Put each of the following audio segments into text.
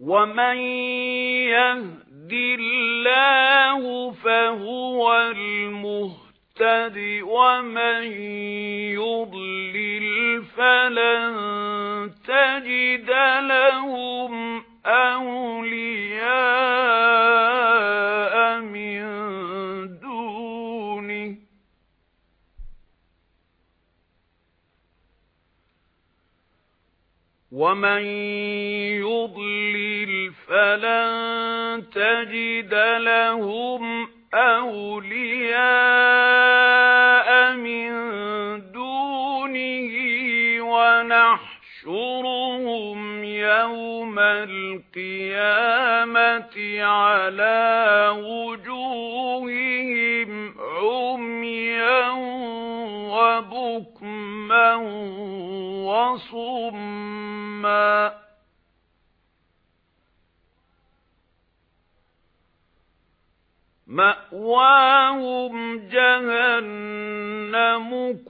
وَمَن يَهْدِ اللَّهُ فَهُوَ الْمُهْتَدِ وَمَن يُضْلِلْ فَلَن وَمَن يُضْلِلْ فَلَن تَجِدَ لَهُمْ أَوْلِيَاءَ مِن دُونِهِ وَنَحْشُرُهُمْ يَوْمَ الْقِيَامَةِ عَلَى وُجُوهِهِمْ عُمْيًا وَبُكْمًا وَصُمًّا مَأْوَاهُمْ جَهَنَّمُ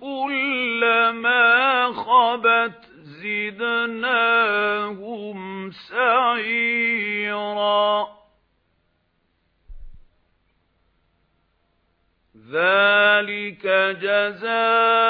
كُلَّمَا خَبَتْ زِدْنَاهُمْ سَعِيرًا. ذَلِكَ جَزَاؤُهُم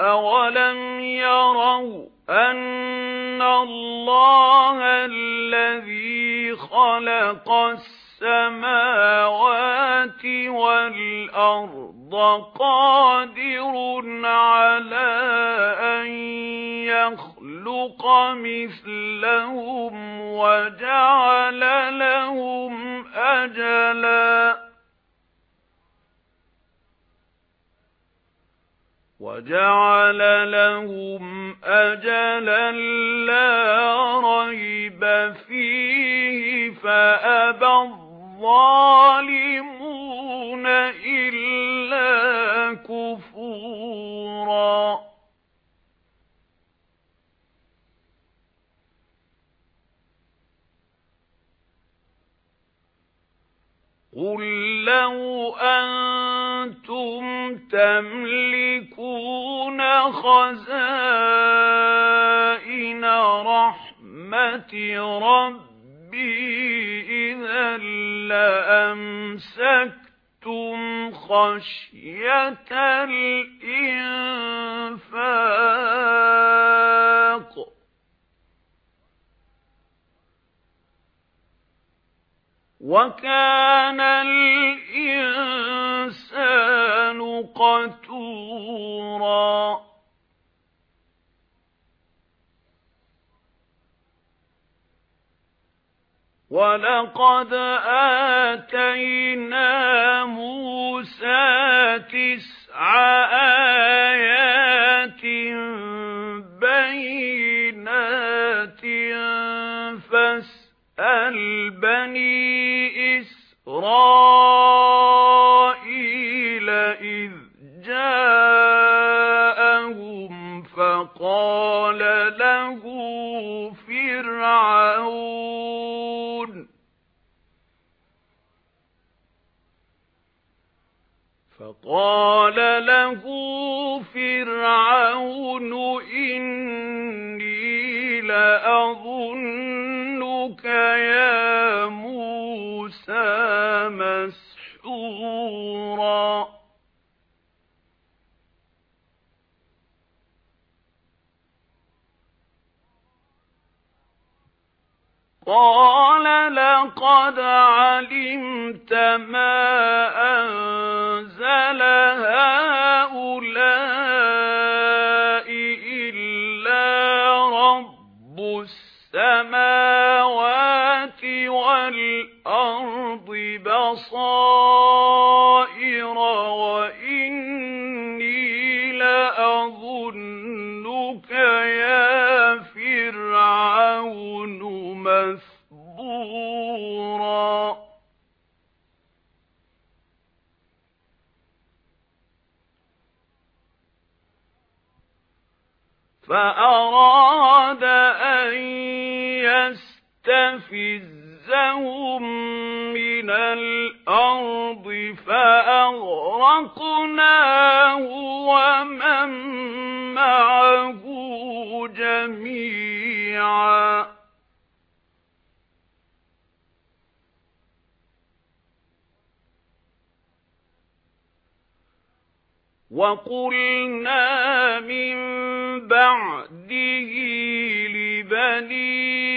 أَوَلَمْ يَرَوْا أَنَّ اللَّهَ الَّذِي خَلَقَ السَّمَاوَاتِ وَالْأَرْضَ قَادِرٌ عَلَى أَن يَخْلُقَ مِثْلَهُمْ وَجَعَلَ لَهُمْ أَجَلًا وَجَعَلَ لَهُمْ أَجَلًا لَّا رَيْبَ فِيهِ فَأَبَى الظَّالِمُونَ إِلَّا كُفُورًا. قُل لَّوْ أَنتُمْ تَمْلِكُونَ خَزَائِنَ رَحْمَةِ رَبِّي إِذًا لَّأَمْسَكْتُمْ خَشْيَةَ الْإِنفَاقِ وَكَانَ الْإِنسَانُ قَتُورًا وَلَقَدْ آتَيْنَا مُوسَى تِسْعَ آيَاتٍ بَيِّنَاتٍ فَاسْأَلْ بَنِي إِسْرَائِيلَ فَقَالَ لَهُ فِرْعَوْنُ إِنِّي لَأَظُنُّكَ يَا مُوسَى مَسْحُورًا قَالَ لَقَدْ عَلِمْتَ مَا أَنزَلَ وَالْأَرْضِ بَصَائِرَ وَإِنَّا أظنك يا فرعون مثبورا. فأراد أن يستفزهم من الأرض فأغرقناه ومن معه جميعا وَقُلْنَا مِن بَعْدِهِ لِبَنِي